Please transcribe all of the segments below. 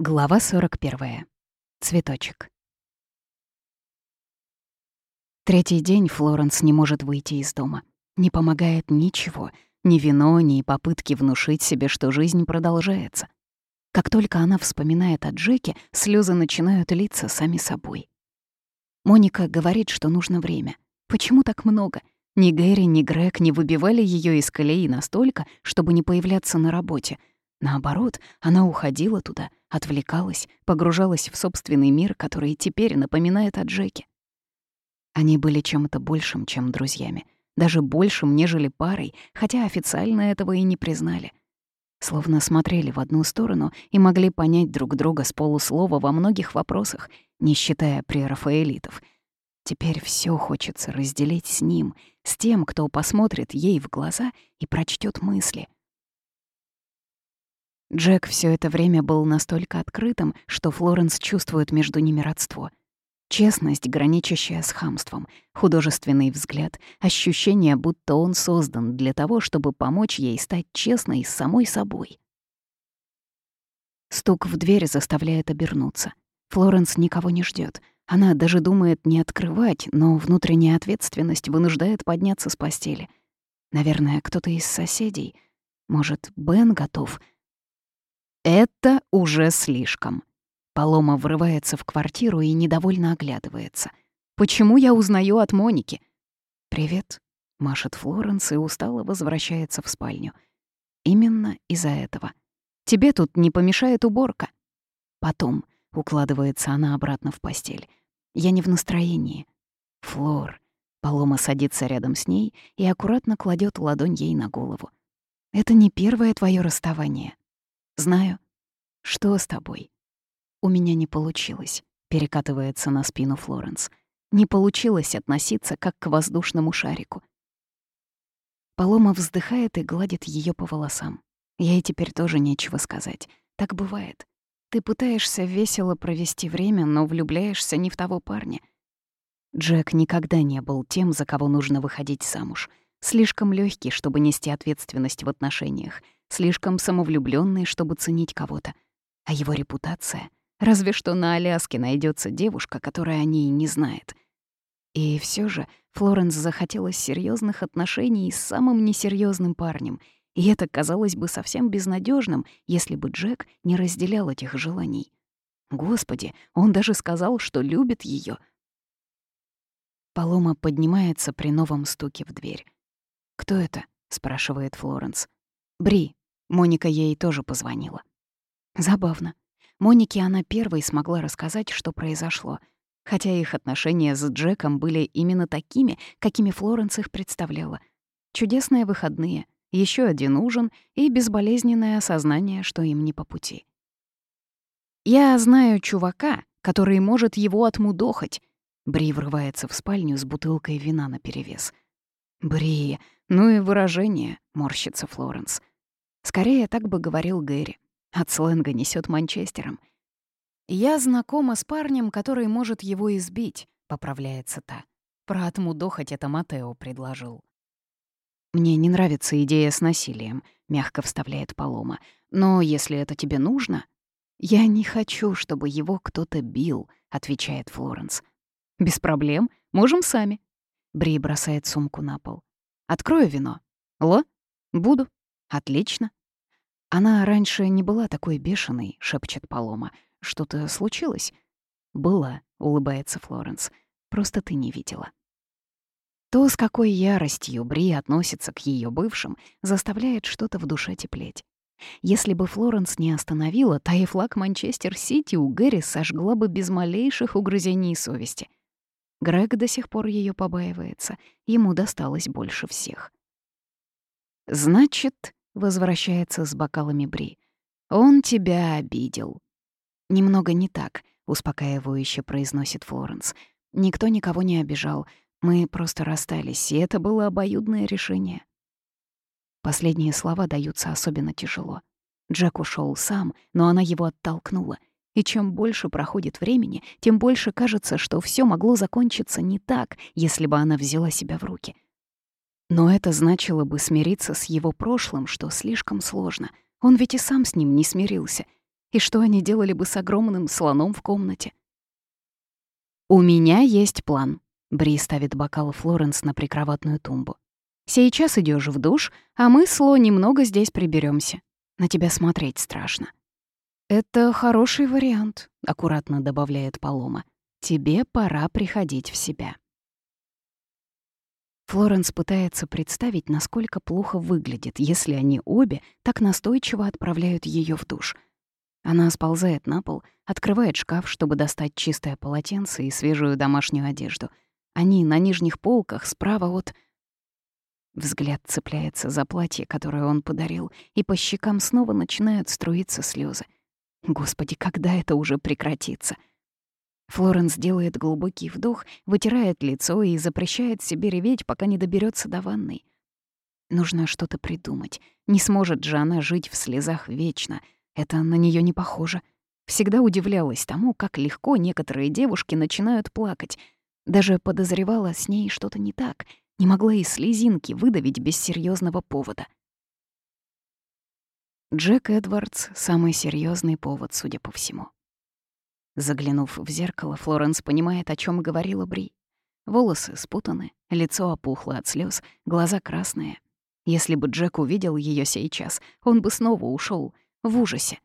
Глава 41. Цветочек. Третий день Флоренс не может выйти из дома. Не помогает ничего, ни вино, ни попытки внушить себе, что жизнь продолжается. Как только она вспоминает о Джеке, слезы начинают литься сами собой. Моника говорит, что нужно время. Почему так много? Ни Гэри, ни Грег не выбивали ее из колеи настолько, чтобы не появляться на работе — Наоборот, она уходила туда, отвлекалась, погружалась в собственный мир, который теперь напоминает о Джеке. Они были чем-то большим, чем друзьями, даже большим, нежели парой, хотя официально этого и не признали. Словно смотрели в одну сторону и могли понять друг друга с полуслова во многих вопросах, не считая прерафаэлитов. Теперь все хочется разделить с ним, с тем, кто посмотрит ей в глаза и прочтет мысли — Джек все это время был настолько открытым, что Флоренс чувствует между ними родство. Честность, граничащая с хамством, художественный взгляд, ощущение, будто он создан для того, чтобы помочь ей стать честной с самой собой. Стук в дверь заставляет обернуться. Флоренс никого не ждет. Она даже думает не открывать, но внутренняя ответственность вынуждает подняться с постели. Наверное, кто-то из соседей. Может, Бен готов — это уже слишком. Полома врывается в квартиру и недовольно оглядывается. «Почему я узнаю от Моники?» «Привет», — машет Флоренс и устало возвращается в спальню. «Именно из-за этого. Тебе тут не помешает уборка». Потом укладывается она обратно в постель. «Я не в настроении». «Флор». Полома садится рядом с ней и аккуратно кладет ладонь ей на голову. «Это не первое твое расставание. Знаю. Что с тобой? У меня не получилось, перекатывается на спину Флоренс. Не получилось относиться как к воздушному шарику. Полома вздыхает и гладит ее по волосам. Ей теперь тоже нечего сказать. Так бывает. Ты пытаешься весело провести время, но влюбляешься не в того парня. Джек никогда не был тем, за кого нужно выходить замуж. Слишком легкий, чтобы нести ответственность в отношениях — слишком самовлюбленный, чтобы ценить кого-то. А его репутация? Разве что на Аляске найдется девушка, которая о ней не знает. И все же Флоренс захотелось серьезных отношений с самым несерьезным парнем, и это казалось бы совсем безнадежным, если бы Джек не разделял этих желаний. Господи, он даже сказал, что любит ее. Полома поднимается при новом стуке в дверь. «Кто это?» — спрашивает Флоренс. «Бри», Моника ей тоже позвонила. Забавно. Монике она первой смогла рассказать, что произошло, хотя их отношения с Джеком были именно такими, какими Флоренс их представляла. Чудесные выходные, еще один ужин и безболезненное осознание, что им не по пути. «Я знаю чувака, который может его отмудохать», Бри врывается в спальню с бутылкой вина наперевес. «Бри, ну и выражение», — морщится Флоренс. Скорее, так бы говорил Гэри. От сленга несет Манчестером. «Я знакома с парнем, который может его избить», — поправляется та. Про отмудохать это Матео предложил. «Мне не нравится идея с насилием», — мягко вставляет Палома. «Но если это тебе нужно...» «Я не хочу, чтобы его кто-то бил», — отвечает Флоренс. «Без проблем. Можем сами». Бри бросает сумку на пол. «Открою вино». «Ло? Буду». «Отлично». «Она раньше не была такой бешеной», — шепчет Палома. «Что-то случилось?» «Было», — улыбается Флоренс. «Просто ты не видела». То, с какой яростью Бри относится к ее бывшим, заставляет что-то в душе теплеть. Если бы Флоренс не остановила, та и флаг Манчестер-Сити у Гэри сожгла бы без малейших угрызений совести. Грег до сих пор ее побаивается, ему досталось больше всех. «Значит, возвращается с бокалами Бри. «Он тебя обидел». «Немного не так», — успокаивающе произносит Флоренс. «Никто никого не обижал. Мы просто расстались, и это было обоюдное решение». Последние слова даются особенно тяжело. Джек ушел сам, но она его оттолкнула. И чем больше проходит времени, тем больше кажется, что все могло закончиться не так, если бы она взяла себя в руки — но это значило бы смириться с его прошлым, что слишком сложно. Он ведь и сам с ним не смирился. И что они делали бы с огромным слоном в комнате? «У меня есть план», — Бри ставит бокал Флоренс на прикроватную тумбу. «Сейчас идешь в душ, а мы с Ло немного здесь приберемся. На тебя смотреть страшно». «Это хороший вариант», — аккуратно добавляет Палома. «Тебе пора приходить в себя». Флоренс пытается представить, насколько плохо выглядит, если они обе так настойчиво отправляют ее в душ. Она сползает на пол, открывает шкаф, чтобы достать чистое полотенце и свежую домашнюю одежду. Они на нижних полках, справа от... Взгляд цепляется за платье, которое он подарил, и по щекам снова начинают струиться слезы. Господи, когда это уже прекратится? Флоренс делает глубокий вдох, вытирает лицо и запрещает себе реветь, пока не доберется до ванной. Нужно что-то придумать. Не сможет же она жить в слезах вечно. Это на нее не похоже. Всегда удивлялась тому, как легко некоторые девушки начинают плакать. Даже подозревала с ней что-то не так. Не могла и слезинки выдавить без серьезного повода. Джек Эдвардс — самый серьезный повод, судя по всему. Заглянув в зеркало, Флоренс понимает, о чем говорила Бри. Волосы спутаны, лицо опухло от слез, глаза красные. Если бы Джек увидел ее сейчас, он бы снова ушел в ужасе.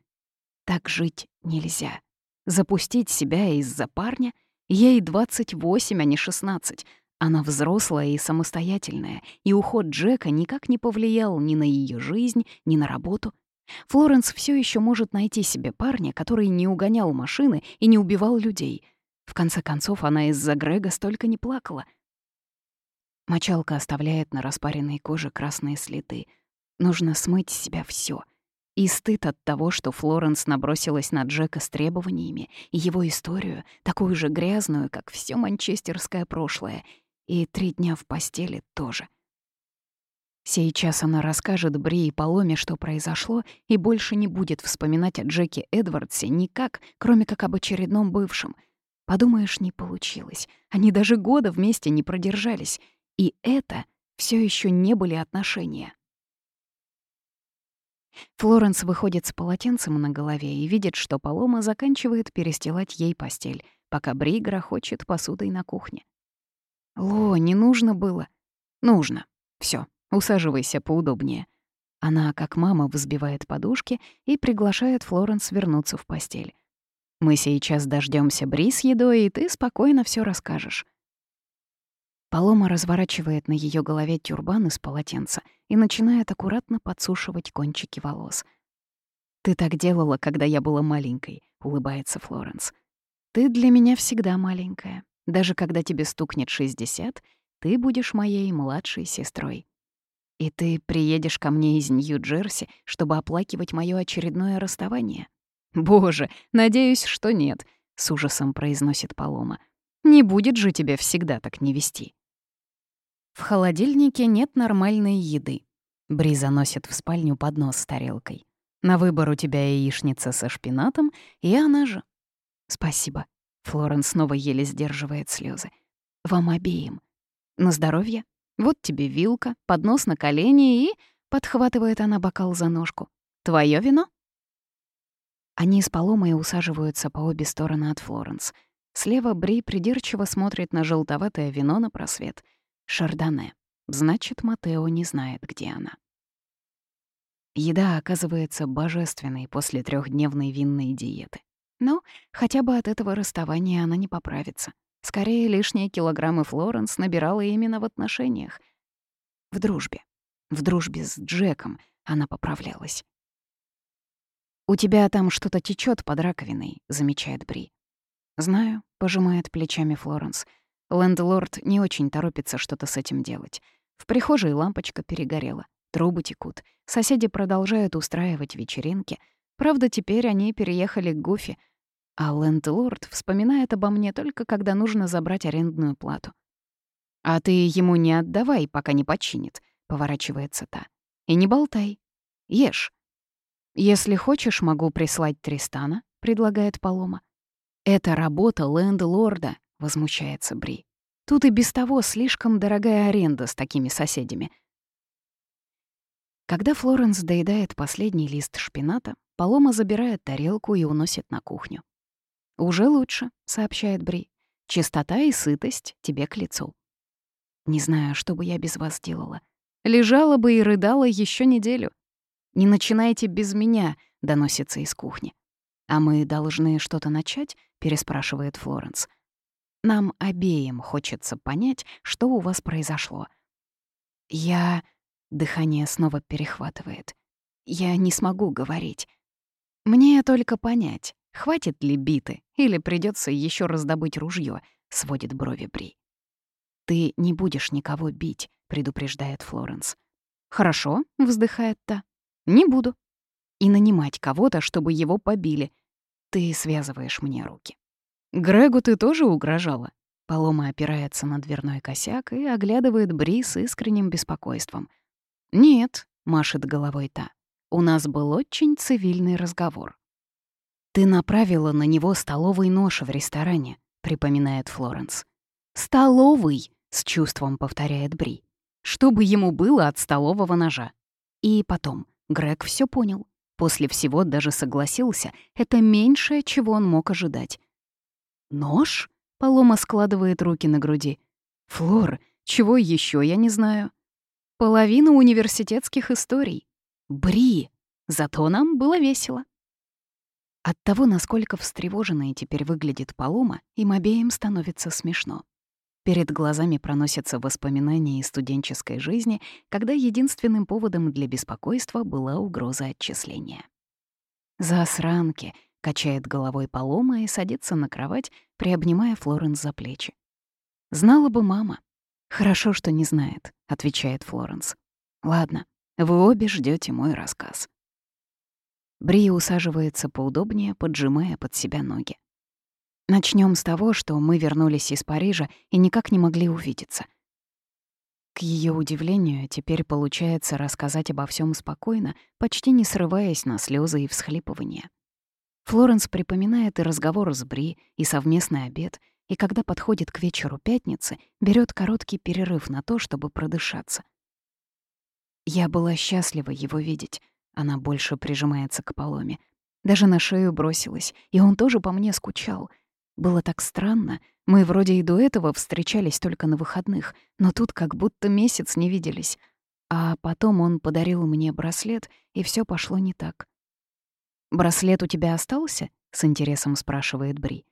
Так жить нельзя. Запустить себя из-за парня? Ей 28, а не 16. Она взрослая и самостоятельная, и уход Джека никак не повлиял ни на ее жизнь, ни на работу — Флоренс все еще может найти себе парня, который не угонял машины и не убивал людей. В конце концов, она из-за Грега столько не плакала. Мочалка оставляет на распаренной коже красные следы. Нужно смыть с себя все. И стыд от того, что Флоренс набросилась на Джека с требованиями, и его историю, такую же грязную, как все манчестерское прошлое, и три дня в постели тоже. Сейчас она расскажет Бри и Поломе, что произошло, и больше не будет вспоминать о Джеке Эдвардсе никак, кроме как об очередном бывшем. Подумаешь, не получилось. Они даже года вместе не продержались. И это все еще не были отношения. Флоренс выходит с полотенцем на голове и видит, что Полома заканчивает перестилать ей постель, пока Бри грохочет посудой на кухне. «Ло, не нужно было?» «Нужно. Все, Усаживайся поудобнее». Она, как мама, взбивает подушки и приглашает Флоренс вернуться в постель. «Мы сейчас дождемся Бри с едой, и ты спокойно все расскажешь». Полома разворачивает на ее голове тюрбан из полотенца и начинает аккуратно подсушивать кончики волос. «Ты так делала, когда я была маленькой», — улыбается Флоренс. «Ты для меня всегда маленькая. Даже когда тебе стукнет 60, ты будешь моей младшей сестрой». И ты приедешь ко мне из Нью-Джерси, чтобы оплакивать моё очередное расставание? Боже, надеюсь, что нет, с ужасом произносит Палома. Не будет же тебе всегда так не вести. В холодильнике нет нормальной еды. Бри заносит в спальню поднос с тарелкой. На выбор у тебя яичница со шпинатом, и она же. Спасибо. Флоренс снова еле сдерживает слезы. Вам обеим. На здоровье. Вот тебе вилка, поднос на колени и... Подхватывает она бокал за ножку. Твое вино? Они с Паломой усаживаются по обе стороны от Флоренс. Слева Бри придирчиво смотрит на желтоватое вино на просвет. Шардоне. Значит, Матео не знает, где она. Еда оказывается божественной после трехдневной винной диеты. Но хотя бы от этого расставания она не поправится. Скорее, лишние килограммы Флоренс набирала именно в отношениях. В дружбе. В дружбе с Джеком она поправлялась. «У тебя там что-то течет под раковиной», — замечает Бри. «Знаю», — пожимает плечами Флоренс. Лендлорд не очень торопится что-то с этим делать. В прихожей лампочка перегорела, трубы текут, соседи продолжают устраивать вечеринки. Правда, теперь они переехали к Гуфи — а лендлорд вспоминает обо мне только когда нужно забрать арендную плату. «А ты ему не отдавай, пока не починит», — поворачивается та. «И не болтай. Ешь». «Если хочешь, могу прислать Тристана», — предлагает Палома. «Это работа лендлорда», — возмущается Бри. «Тут и без того слишком дорогая аренда с такими соседями». Когда Флоренс доедает последний лист шпината, Палома забирает тарелку и уносит на кухню. «Уже лучше», — сообщает Бри. «Чистота и сытость тебе к лицу». Не знаю, что бы я без вас делала. Лежала бы и рыдала еще неделю. «Не начинайте без меня», — доносится из кухни. «А мы должны что-то начать?» — переспрашивает Флоренс. «Нам обеим хочется понять, что у вас произошло». «Я...» — дыхание снова перехватывает. «Я не смогу говорить. Мне только понять, хватит ли биты или придется еще раздобыть ружье, сводит брови Бри. «Ты не будешь никого бить», — предупреждает Флоренс. «Хорошо», — вздыхает та. «Не буду». «И нанимать кого-то, чтобы его побили. Ты связываешь мне руки». «Грегу ты тоже угрожала?» Полома опирается на дверной косяк и оглядывает Бри с искренним беспокойством. «Нет», — машет головой та, — «у нас был очень цивильный разговор». «Ты направила на него столовый нож в ресторане», — припоминает Флоренс. «Столовый!» с чувством повторяет Бри. Чтобы ему было от столового ножа. И потом, Грег все понял. После всего даже согласился. Это меньшее, чего он мог ожидать. «Нож?» — Полома складывает руки на груди. «Флор, чего еще я не знаю?» «Половина университетских историй. Бри! Зато нам было весело». От того, насколько встревоженной теперь выглядит Полома, им обеим становится смешно. Перед глазами проносятся воспоминания из студенческой жизни, когда единственным поводом для беспокойства была угроза отчисления. «Засранки!» — качает головой Палома и садится на кровать, приобнимая Флоренс за плечи. «Знала бы мама». «Хорошо, что не знает», — отвечает Флоренс. «Ладно, вы обе ждете мой рассказ». Бри усаживается поудобнее, поджимая под себя ноги. Начнем с того, что мы вернулись из Парижа и никак не могли увидеться. К ее удивлению, теперь получается рассказать обо всем спокойно, почти не срываясь на слезы и всхлипывания. Флоренс припоминает и разговор с Бри, и совместный обед, и когда подходит к вечеру пятницы, берет короткий перерыв на то, чтобы продышаться. Я была счастлива его видеть. Она больше прижимается к поломе. Даже на шею бросилась, и он тоже по мне скучал — было так странно. Мы вроде и до этого встречались только на выходных, но тут как будто месяц не виделись. А потом он подарил мне браслет, и все пошло не так. «Браслет у тебя остался?» — с интересом спрашивает Бри.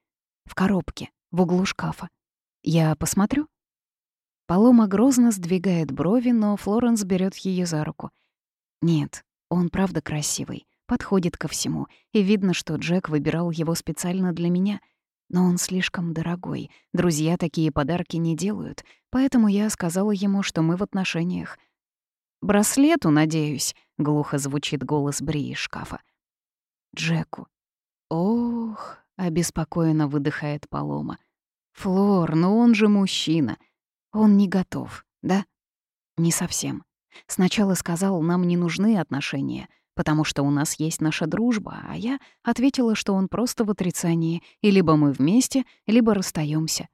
«В коробке, в углу шкафа. Я посмотрю?» Палома грозно сдвигает брови, но Флоренс берет ее за руку. «Нет, он правда красивый, подходит ко всему, и видно, что Джек выбирал его специально для меня — но он слишком дорогой. Друзья такие подарки не делают, поэтому я сказала ему, что мы в отношениях. «Браслету, надеюсь», — глухо звучит голос Бри из шкафа. «Джеку». «Ох», — обеспокоенно выдыхает Палома. «Флор, ну он же мужчина. Он не готов, да?» «Не совсем. Сначала сказал, нам не нужны отношения» потому что у нас есть наша дружба, а я ответила, что он просто в отрицании, и либо мы вместе, либо расстаемся.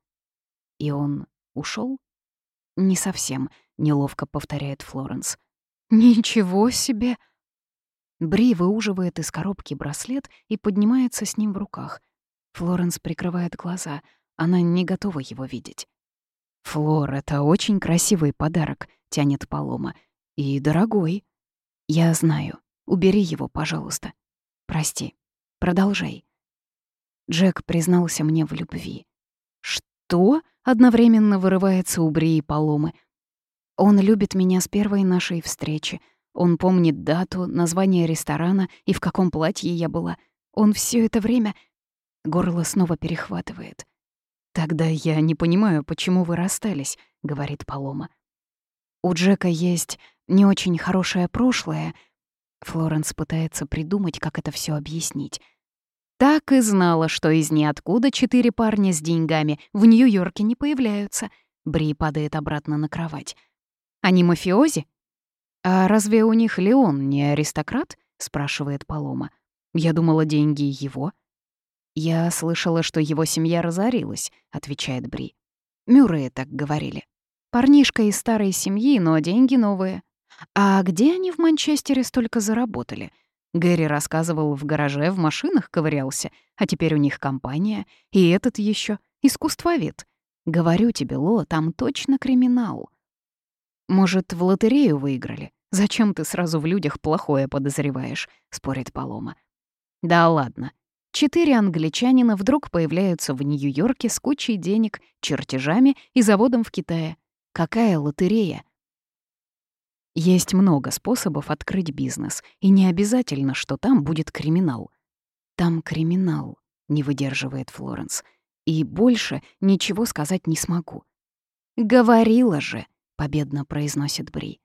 И он ушел? Не совсем, неловко повторяет Флоренс. Ничего себе! Бри выуживает из коробки браслет и поднимается с ним в руках. Флоренс прикрывает глаза, она не готова его видеть. «Флор, это очень красивый подарок», — тянет Палома. «И дорогой». «Я знаю», Убери его, пожалуйста. Прости. Продолжай. Джек признался мне в любви. Что? Одновременно вырывается у Бри и Паломы. Он любит меня с первой нашей встречи. Он помнит дату, название ресторана и в каком платье я была. Он все это время... Горло снова перехватывает. «Тогда я не понимаю, почему вы расстались», — говорит Палома. «У Джека есть не очень хорошее прошлое», Флоренс пытается придумать, как это все объяснить. Так и знала, что из ниоткуда четыре парня с деньгами в Нью-Йорке не появляются. Бри падает обратно на кровать. Они мафиози? А разве у них Леон не аристократ? спрашивает Палома. Я думала, деньги его. Я слышала, что его семья разорилась, отвечает Бри. Мюрреи так говорили. Парнишка из старой семьи, но деньги новые. А где они в Манчестере столько заработали? Гэри рассказывал, в гараже в машинах ковырялся, а теперь у них компания, и этот еще искусствовед. Говорю тебе, Ло, там точно криминал. Может, в лотерею выиграли? Зачем ты сразу в людях плохое подозреваешь? спорит Палома. Да ладно. Четыре англичанина вдруг появляются в Нью-Йорке с кучей денег, чертежами и заводом в Китае. Какая лотерея? Есть много способов открыть бизнес, и не обязательно, что там будет криминал. Там криминал, не выдерживает Флоренс. И больше ничего сказать не смогу. «Говорила же», — победно произносит Бри.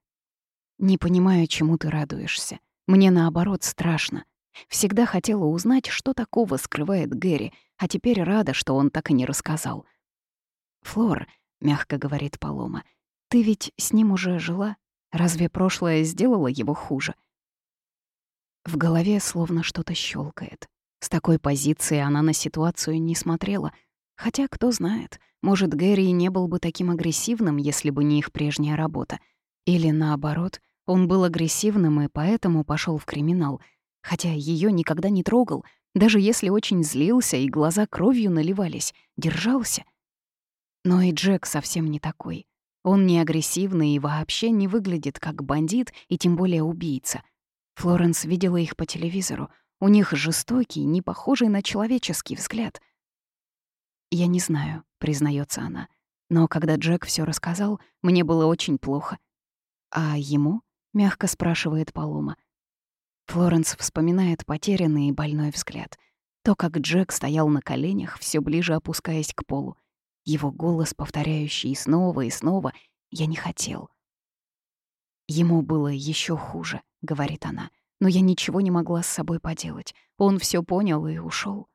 «Не понимаю, чему ты радуешься. Мне, наоборот, страшно. Всегда хотела узнать, что такого скрывает Гэри, а теперь рада, что он так и не рассказал. «Флор», — мягко говорит Палома, — «ты ведь с ним уже жила? Разве прошлое сделало его хуже?» В голове словно что-то щелкает. С такой позиции она на ситуацию не смотрела. Хотя, кто знает, может, Гэри не был бы таким агрессивным, если бы не их прежняя работа. Или наоборот, он был агрессивным и поэтому пошел в криминал — хотя ее никогда не трогал, даже если очень злился и глаза кровью наливались, держался. Но и Джек совсем не такой. Он не агрессивный и вообще не выглядит как бандит и тем более убийца. Флоренс видела их по телевизору. У них жестокий, не похожий на человеческий взгляд. «Я не знаю», — признается она. «Но когда Джек все рассказал, мне было очень плохо». «А ему?» — мягко спрашивает Палома. Флоренс вспоминает потерянный и больной взгляд. То, как Джек стоял на коленях, все ближе опускаясь к полу. Его голос, повторяющий снова и снова «Я не хотел». «Ему было еще хуже», — говорит она, «но я ничего не могла с собой поделать. Он все понял и ушел.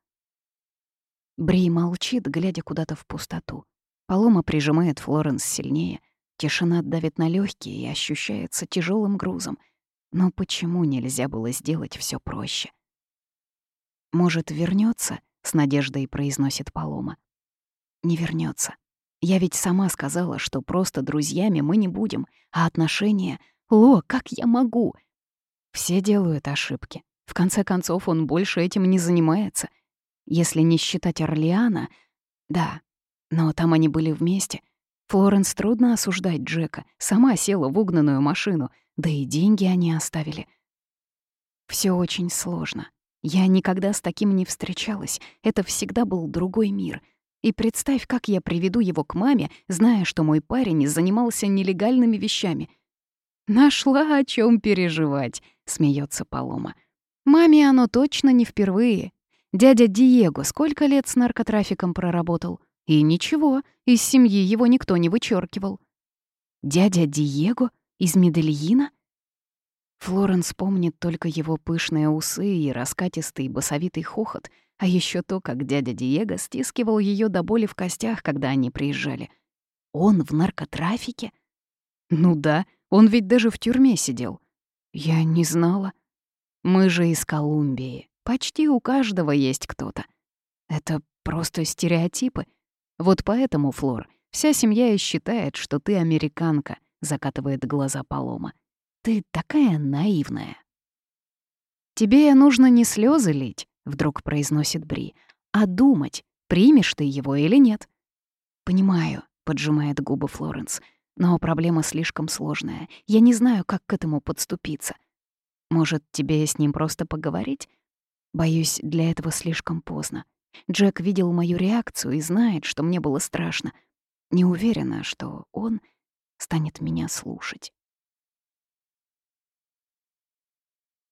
Бри молчит, глядя куда-то в пустоту. Полома прижимает Флоренс сильнее. Тишина давит на легкие и ощущается тяжелым грузом. Но почему нельзя было сделать все проще? «Может, вернется? с надеждой произносит Палома. «Не вернется. Я ведь сама сказала, что просто друзьями мы не будем, а отношения... Ло, как я могу?» Все делают ошибки. В конце концов, он больше этим не занимается. Если не считать Орлеана... Да, но там они были вместе. Флоренс трудно осуждать Джека. Сама села в угнанную машину — да и деньги они оставили. Все очень сложно. Я никогда с таким не встречалась. Это всегда был другой мир. И представь, как я приведу его к маме, зная, что мой парень занимался нелегальными вещами. «Нашла о чем переживать», — смеется Палома. «Маме оно точно не впервые. Дядя Диего сколько лет с наркотрафиком проработал? И ничего, из семьи его никто не вычеркивал. «Дядя Диего?» Из Медельина? Флоренс помнит только его пышные усы и раскатистый басовитый хохот, а еще то, как дядя Диего стискивал ее до боли в костях, когда они приезжали. Он в наркотрафике? Ну да, он ведь даже в тюрьме сидел. Я не знала. Мы же из Колумбии. Почти у каждого есть кто-то. Это просто стереотипы. Вот поэтому, Флор, вся семья и считает, что ты американка — закатывает глаза Палома. Ты такая наивная. Тебе нужно не слезы лить, вдруг произносит Бри, а думать, примешь ты его или нет. Понимаю, поджимает губы Флоренс, но проблема слишком сложная. Я не знаю, как к этому подступиться. Может, тебе с ним просто поговорить? Боюсь, для этого слишком поздно. Джек видел мою реакцию и знает, что мне было страшно. Не уверена, что он станет меня слушать.